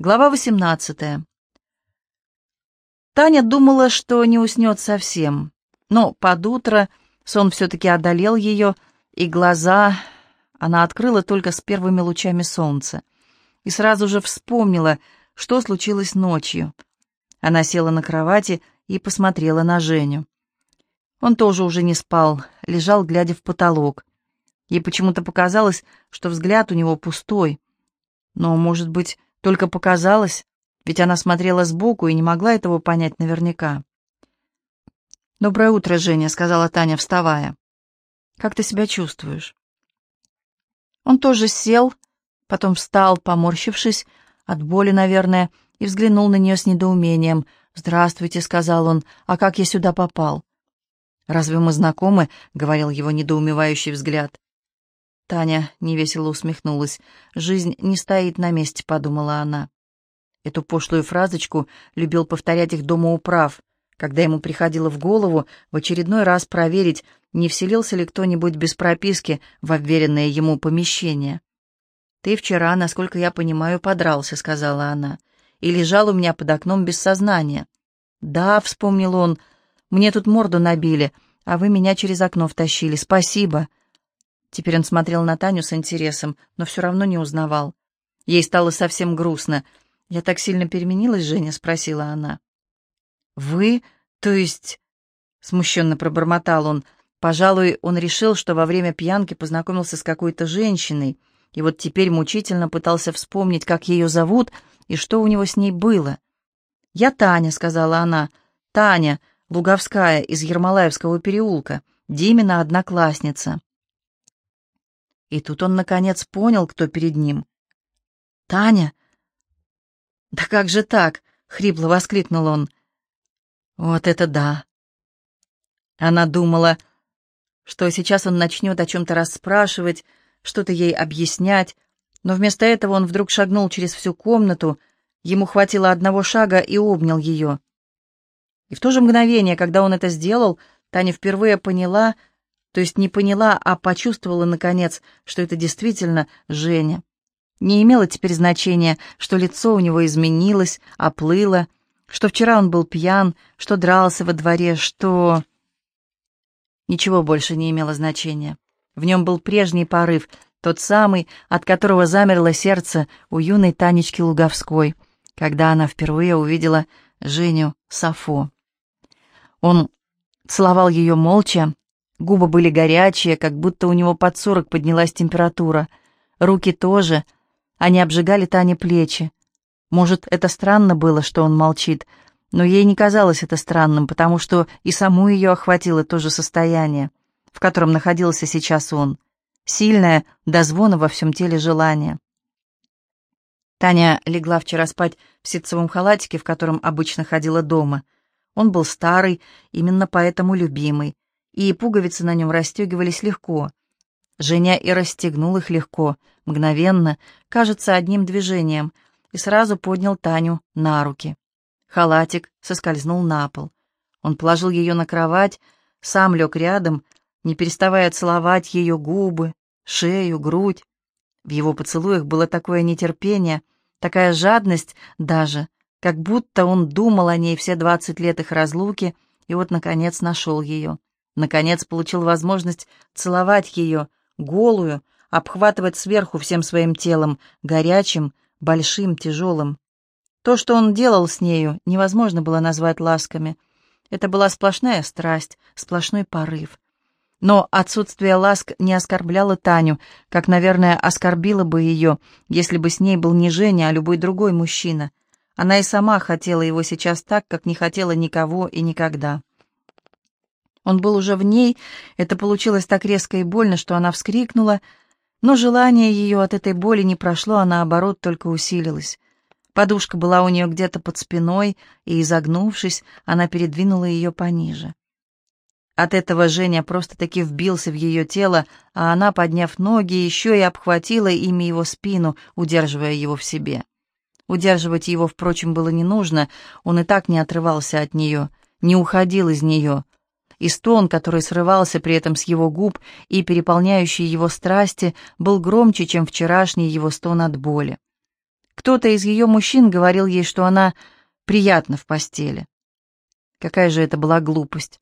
Глава 18. Таня думала, что не уснет совсем, но под утро сон все-таки одолел ее, и глаза она открыла только с первыми лучами солнца, и сразу же вспомнила, что случилось ночью. Она села на кровати и посмотрела на Женю. Он тоже уже не спал, лежал, глядя в потолок. Ей почему-то показалось, что взгляд у него пустой. Но, может быть, только показалось, ведь она смотрела сбоку и не могла этого понять наверняка. «Доброе утро, Женя», — сказала Таня, вставая. «Как ты себя чувствуешь?» Он тоже сел, потом встал, поморщившись, от боли, наверное, и взглянул на нее с недоумением. «Здравствуйте», — сказал он, — «а как я сюда попал?» «Разве мы знакомы?» — говорил его недоумевающий взгляд. Таня невесело усмехнулась. «Жизнь не стоит на месте», — подумала она. Эту пошлую фразочку любил повторять их дома управ, когда ему приходило в голову в очередной раз проверить, не вселился ли кто-нибудь без прописки в обверенное ему помещение. «Ты вчера, насколько я понимаю, подрался», — сказала она, — «и лежал у меня под окном без сознания». «Да», — вспомнил он, — «мне тут морду набили, а вы меня через окно втащили. Спасибо». Теперь он смотрел на Таню с интересом, но все равно не узнавал. Ей стало совсем грустно. «Я так сильно переменилась, Женя?» — спросила она. «Вы? То есть...» — смущенно пробормотал он. Пожалуй, он решил, что во время пьянки познакомился с какой-то женщиной, и вот теперь мучительно пытался вспомнить, как ее зовут и что у него с ней было. «Я Таня», — сказала она. «Таня, Луговская, из Ермолаевского переулка, Димина одноклассница». И тут он, наконец, понял, кто перед ним. «Таня?» «Да как же так?» — хрипло воскликнул он. «Вот это да!» Она думала, что сейчас он начнет о чем-то расспрашивать, что-то ей объяснять, но вместо этого он вдруг шагнул через всю комнату, ему хватило одного шага и обнял ее. И в то же мгновение, когда он это сделал, Таня впервые поняла, то есть не поняла, а почувствовала, наконец, что это действительно Женя. Не имело теперь значения, что лицо у него изменилось, оплыло, что вчера он был пьян, что дрался во дворе, что... Ничего больше не имело значения. В нем был прежний порыв, тот самый, от которого замерло сердце у юной Танечки Луговской, когда она впервые увидела Женю Сафо. Он целовал ее молча, Губы были горячие, как будто у него под сорок поднялась температура. Руки тоже. Они обжигали Тане плечи. Может, это странно было, что он молчит, но ей не казалось это странным, потому что и саму ее охватило то же состояние, в котором находился сейчас он. Сильное, до звона во всем теле желание. Таня легла вчера спать в ситцевом халатике, в котором обычно ходила дома. Он был старый, именно поэтому любимый и пуговицы на нем расстегивались легко. Женя и расстегнул их легко, мгновенно, кажется, одним движением, и сразу поднял Таню на руки. Халатик соскользнул на пол. Он положил ее на кровать, сам лег рядом, не переставая целовать ее губы, шею, грудь. В его поцелуях было такое нетерпение, такая жадность даже, как будто он думал о ней все двадцать лет их разлуки и вот, наконец, нашел ее. Наконец получил возможность целовать ее, голую, обхватывать сверху всем своим телом, горячим, большим, тяжелым. То, что он делал с нею, невозможно было назвать ласками. Это была сплошная страсть, сплошной порыв. Но отсутствие ласк не оскорбляло Таню, как, наверное, оскорбило бы ее, если бы с ней был не Женя, а любой другой мужчина. Она и сама хотела его сейчас так, как не хотела никого и никогда. Он был уже в ней, это получилось так резко и больно, что она вскрикнула, но желание ее от этой боли не прошло, а наоборот только усилилось. Подушка была у нее где-то под спиной, и, изогнувшись, она передвинула ее пониже. От этого Женя просто-таки вбился в ее тело, а она, подняв ноги, еще и обхватила ими его спину, удерживая его в себе. Удерживать его, впрочем, было не нужно, он и так не отрывался от нее, не уходил из нее — и стон, который срывался при этом с его губ и переполняющий его страсти, был громче, чем вчерашний его стон от боли. Кто-то из ее мужчин говорил ей, что она приятна в постели. Какая же это была глупость.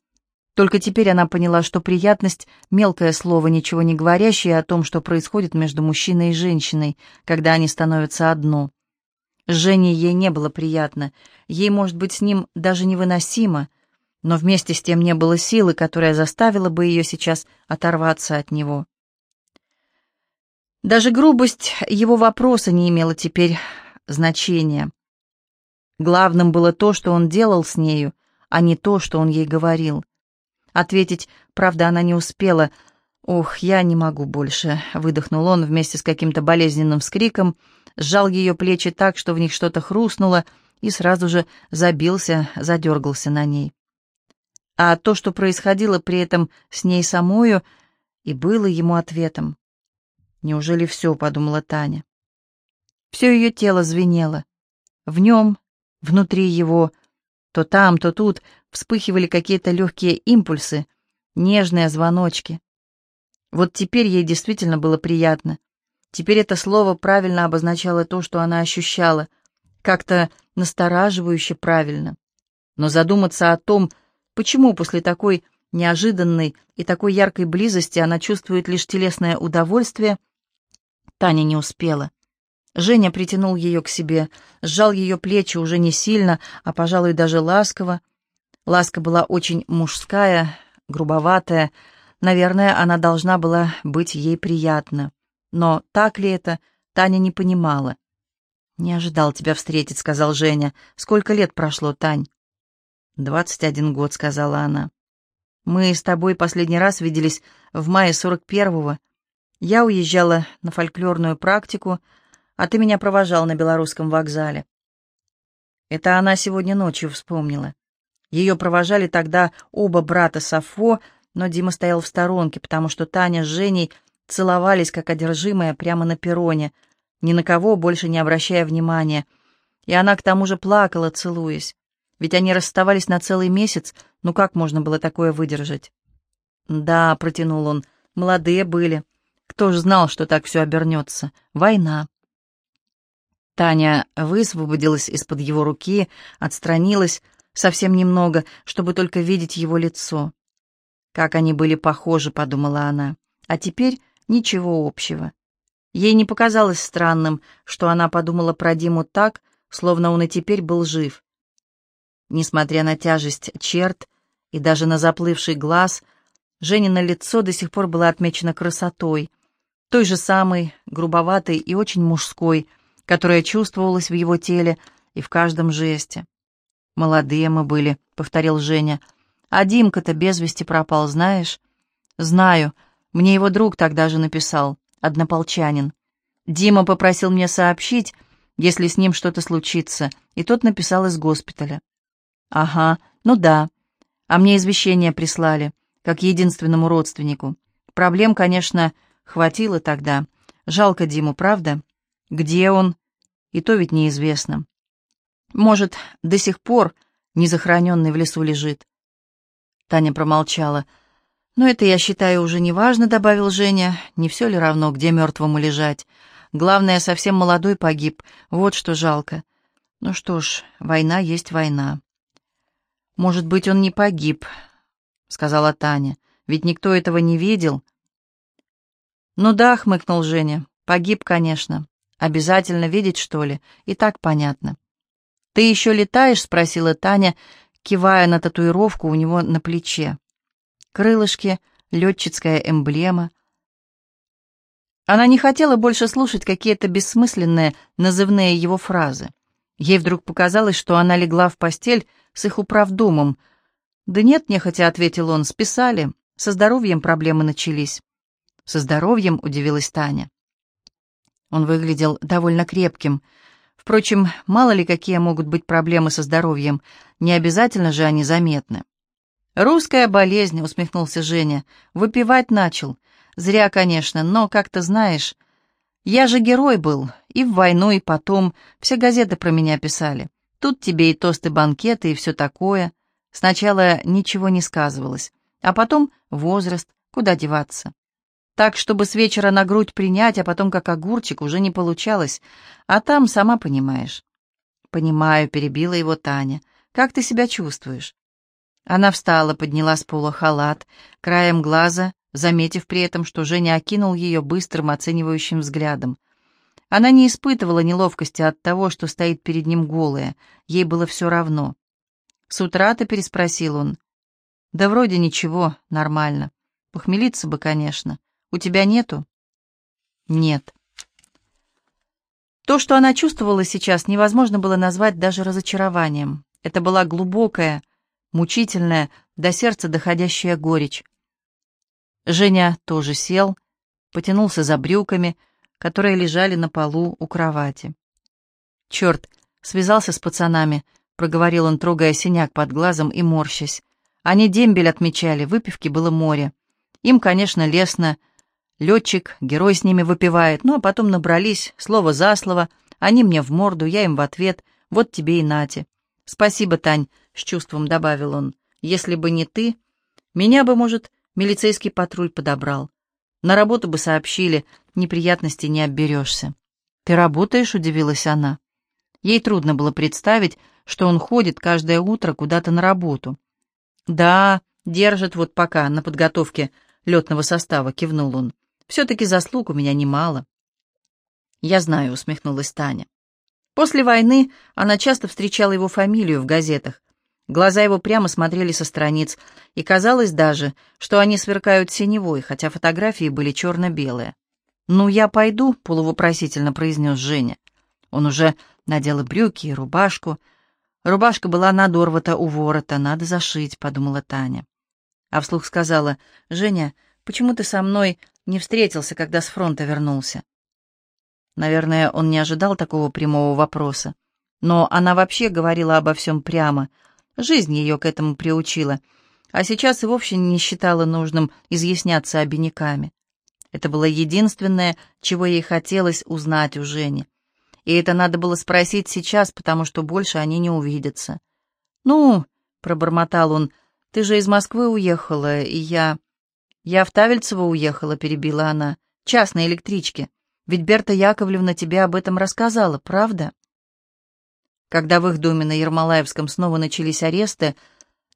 Только теперь она поняла, что приятность — мелкое слово, ничего не говорящее о том, что происходит между мужчиной и женщиной, когда они становятся одно. С Женей ей не было приятно, ей, может быть, с ним даже невыносимо, но вместе с тем не было силы, которая заставила бы ее сейчас оторваться от него. Даже грубость его вопроса не имела теперь значения. Главным было то, что он делал с нею, а не то, что он ей говорил. Ответить, правда, она не успела. «Ох, я не могу больше», — выдохнул он вместе с каким-то болезненным вскриком, сжал ее плечи так, что в них что-то хрустнуло, и сразу же забился, задергался на ней. А то, что происходило при этом с ней самою, и было ему ответом. «Неужели все?» — подумала Таня. Все ее тело звенело. В нем, внутри его, то там, то тут вспыхивали какие-то легкие импульсы, нежные звоночки. Вот теперь ей действительно было приятно. Теперь это слово правильно обозначало то, что она ощущала, как-то настораживающе правильно. Но задуматься о том, почему после такой неожиданной и такой яркой близости она чувствует лишь телесное удовольствие, Таня не успела. Женя притянул ее к себе, сжал ее плечи уже не сильно, а, пожалуй, даже ласково. Ласка была очень мужская, грубоватая. Наверное, она должна была быть ей приятна. Но так ли это, Таня не понимала. «Не ожидал тебя встретить», — сказал Женя. «Сколько лет прошло, Тань?» «Двадцать один год», — сказала она. «Мы с тобой последний раз виделись в мае сорок первого. Я уезжала на фольклорную практику, а ты меня провожал на белорусском вокзале». Это она сегодня ночью вспомнила. Ее провожали тогда оба брата Сафо, но Дима стоял в сторонке, потому что Таня с Женей целовались, как одержимые, прямо на перроне, ни на кого больше не обращая внимания. И она к тому же плакала, целуясь. Ведь они расставались на целый месяц, ну как можно было такое выдержать? «Да», — протянул он, — «молодые были. Кто ж знал, что так все обернется? Война». Таня высвободилась из-под его руки, отстранилась, совсем немного, чтобы только видеть его лицо. Как они были похожи, подумала она. А теперь ничего общего. Ей не показалось странным, что она подумала про Диму так, словно он и теперь был жив. Несмотря на тяжесть черт и даже на заплывший глаз, Женина лицо до сих пор было отмечено красотой, той же самой, грубоватой и очень мужской, которая чувствовалась в его теле и в каждом жесте. «Молодые мы были», — повторил Женя. «А Димка-то без вести пропал, знаешь?» «Знаю. Мне его друг тогда же написал, однополчанин. Дима попросил мне сообщить, если с ним что-то случится, и тот написал из госпиталя». «Ага, ну да. А мне извещение прислали, как единственному родственнику. Проблем, конечно, хватило тогда. Жалко Диму, правда? Где он? И то ведь неизвестно. Может, до сих пор незахороненный в лесу лежит. Таня промолчала. «Но это, я считаю, уже не важно», — добавил Женя. «Не все ли равно, где мертвому лежать? Главное, совсем молодой погиб. Вот что жалко. Ну что ж, война есть война». «Может быть, он не погиб», — сказала Таня. «Ведь никто этого не видел». «Ну да», — хмыкнул Женя. «Погиб, конечно. Обязательно видеть, что ли? И так понятно». «Ты еще летаешь?» — спросила Таня, кивая на татуировку у него на плече. Крылышки, летчицкая эмблема. Она не хотела больше слушать какие-то бессмысленные, назывные его фразы. Ей вдруг показалось, что она легла в постель с их управдомом. «Да нет, нехотя», — ответил он, — «списали. Со здоровьем проблемы начались». «Со здоровьем?» — удивилась Таня. Он выглядел довольно крепким — Впрочем, мало ли какие могут быть проблемы со здоровьем, не обязательно же они заметны. «Русская болезнь», — усмехнулся Женя, — «выпивать начал. Зря, конечно, но, как ты знаешь, я же герой был, и в войну, и потом, все газеты про меня писали. Тут тебе и тосты, банкеты, и все такое. Сначала ничего не сказывалось, а потом возраст, куда деваться. Так, чтобы с вечера на грудь принять, а потом как огурчик, уже не получалось. А там, сама понимаешь. «Понимаю», — перебила его Таня. «Как ты себя чувствуешь?» Она встала, подняла с пола халат, краем глаза, заметив при этом, что Женя окинул ее быстрым оценивающим взглядом. Она не испытывала неловкости от того, что стоит перед ним голая, ей было все равно. «С утра-то?» — переспросил он. «Да вроде ничего, нормально. Похмелиться бы, конечно. У тебя нету?» «Нет». То, что она чувствовала сейчас, невозможно было назвать даже разочарованием. Это была глубокая, мучительная, до сердца доходящая горечь. Женя тоже сел, потянулся за брюками, которые лежали на полу у кровати. «Черт, связался с пацанами», — проговорил он, трогая синяк под глазом и морщась. Они дембель отмечали, выпивки было море. Им, конечно, лестно. Летчик, герой с ними выпивает, ну а потом набрались, слово за слово, они мне в морду, я им в ответ, вот тебе и нате. Спасибо, Тань, с чувством добавил он. Если бы не ты, меня бы, может, милицейский патруль подобрал. На работу бы сообщили, неприятностей не обберешься. «Ты работаешь?» — удивилась она. Ей трудно было представить, что он ходит каждое утро куда-то на работу. «Да, держит вот пока на подготовке летного состава», — кивнул он. «Все-таки заслуг у меня немало». «Я знаю», — усмехнулась Таня. После войны она часто встречала его фамилию в газетах. Глаза его прямо смотрели со страниц, и казалось даже, что они сверкают синевой, хотя фотографии были черно-белые. «Ну, я пойду», — полувопросительно произнес Женя. Он уже надел брюки, и рубашку. Рубашка была надорвата у ворота, надо зашить, подумала Таня. А вслух сказала, «Женя, почему ты со мной не встретился, когда с фронта вернулся?» Наверное, он не ожидал такого прямого вопроса. Но она вообще говорила обо всем прямо. Жизнь ее к этому приучила. А сейчас и вовсе не считала нужным изъясняться обиняками. Это было единственное, чего ей хотелось узнать у Жени. И это надо было спросить сейчас, потому что больше они не увидятся. «Ну», — пробормотал он, — «ты же из Москвы уехала, и я...» «Я в Тавельцево уехала», — перебила она, — «частной электричке. Ведь Берта Яковлевна тебе об этом рассказала, правда? Когда в их доме на Ермолаевском снова начались аресты,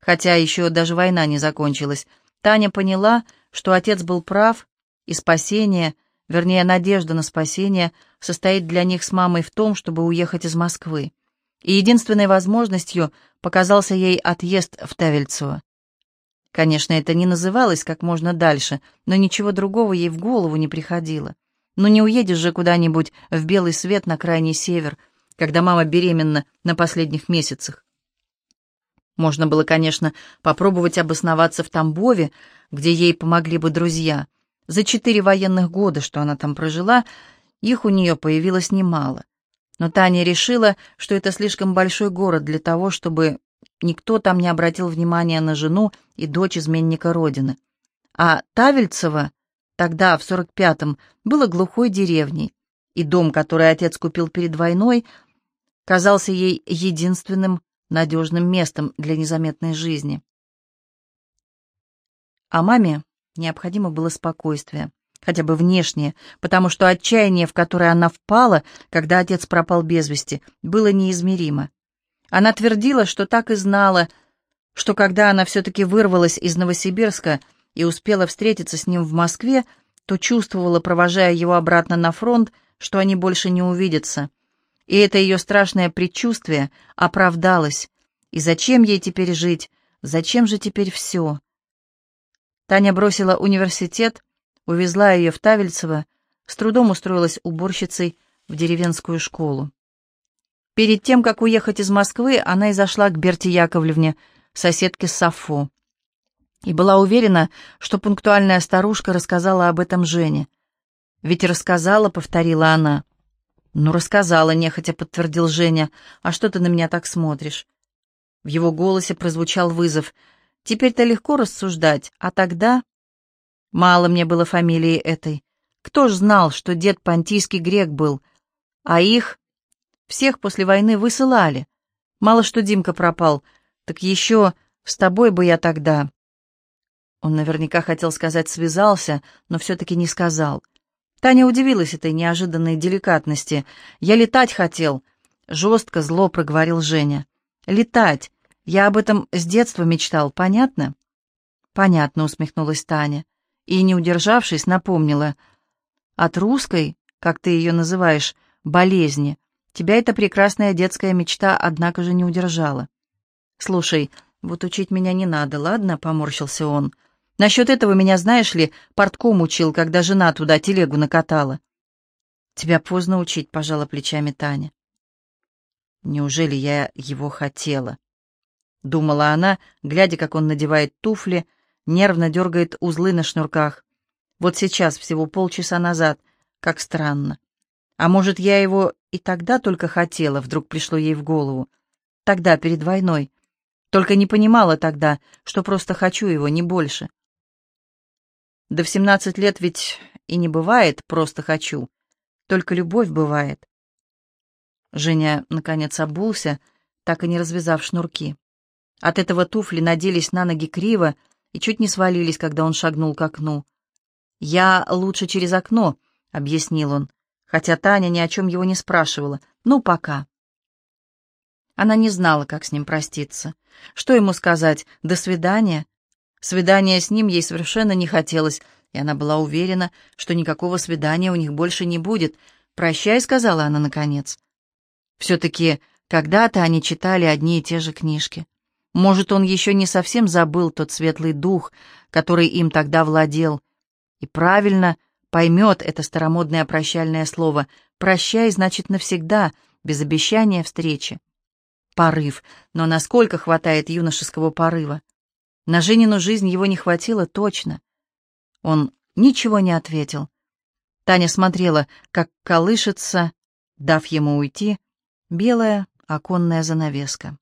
хотя еще даже война не закончилась, Таня поняла, что отец был прав, и спасение, вернее, надежда на спасение, состоит для них с мамой в том, чтобы уехать из Москвы. И единственной возможностью показался ей отъезд в Тавельцево. Конечно, это не называлось как можно дальше, но ничего другого ей в голову не приходило. Но не уедешь же куда-нибудь в белый свет на крайний север, когда мама беременна на последних месяцах. Можно было, конечно, попробовать обосноваться в Тамбове, где ей помогли бы друзья. За четыре военных года, что она там прожила, их у нее появилось немало. Но Таня решила, что это слишком большой город для того, чтобы никто там не обратил внимания на жену и дочь изменника Родины. А Тавельцева Тогда, в 45-м, было глухой деревней, и дом, который отец купил перед войной, казался ей единственным надежным местом для незаметной жизни. А маме необходимо было спокойствие, хотя бы внешнее, потому что отчаяние, в которое она впала, когда отец пропал без вести, было неизмеримо. Она твердила, что так и знала, что когда она все-таки вырвалась из Новосибирска, и успела встретиться с ним в Москве, то чувствовала, провожая его обратно на фронт, что они больше не увидятся. И это ее страшное предчувствие оправдалось. И зачем ей теперь жить? Зачем же теперь все? Таня бросила университет, увезла ее в Тавельцево, с трудом устроилась уборщицей в деревенскую школу. Перед тем, как уехать из Москвы, она и зашла к Берте Яковлевне, соседке Сафо и была уверена, что пунктуальная старушка рассказала об этом Жене. «Ведь рассказала», — повторила она. «Ну, рассказала», — нехотя подтвердил Женя. «А что ты на меня так смотришь?» В его голосе прозвучал вызов. «Теперь-то легко рассуждать, а тогда...» Мало мне было фамилии этой. Кто ж знал, что дед понтийский грек был? А их всех после войны высылали. Мало что Димка пропал, так еще с тобой бы я тогда. Он наверняка хотел сказать «связался», но все-таки не сказал. Таня удивилась этой неожиданной деликатности. «Я летать хотел», — жестко, зло проговорил Женя. «Летать. Я об этом с детства мечтал, понятно?» «Понятно», — усмехнулась Таня. И, не удержавшись, напомнила. «От русской, как ты ее называешь, болезни, тебя эта прекрасная детская мечта, однако же, не удержала». «Слушай, вот учить меня не надо, ладно?» — поморщился он. «Насчет этого меня, знаешь ли, портком учил, когда жена туда телегу накатала». «Тебя поздно учить», — пожала плечами Таня. «Неужели я его хотела?» — думала она, глядя, как он надевает туфли, нервно дергает узлы на шнурках. «Вот сейчас, всего полчаса назад. Как странно. А может, я его и тогда только хотела, вдруг пришло ей в голову. Тогда, перед войной. Только не понимала тогда, что просто хочу его, не больше. В семнадцать лет ведь и не бывает «просто хочу», только любовь бывает. Женя, наконец, обулся, так и не развязав шнурки. От этого туфли наделись на ноги криво и чуть не свалились, когда он шагнул к окну. «Я лучше через окно», — объяснил он, хотя Таня ни о чем его не спрашивала. «Ну, пока». Она не знала, как с ним проститься. Что ему сказать «до свидания»? Свидания с ним ей совершенно не хотелось, и она была уверена, что никакого свидания у них больше не будет. «Прощай», — сказала она наконец. Все-таки когда-то они читали одни и те же книжки. Может, он еще не совсем забыл тот светлый дух, который им тогда владел, и правильно поймет это старомодное прощальное слово «прощай» значит навсегда, без обещания встречи. Порыв, но насколько хватает юношеского порыва? На Женину жизнь его не хватило точно. Он ничего не ответил. Таня смотрела, как колышется, дав ему уйти, белая оконная занавеска.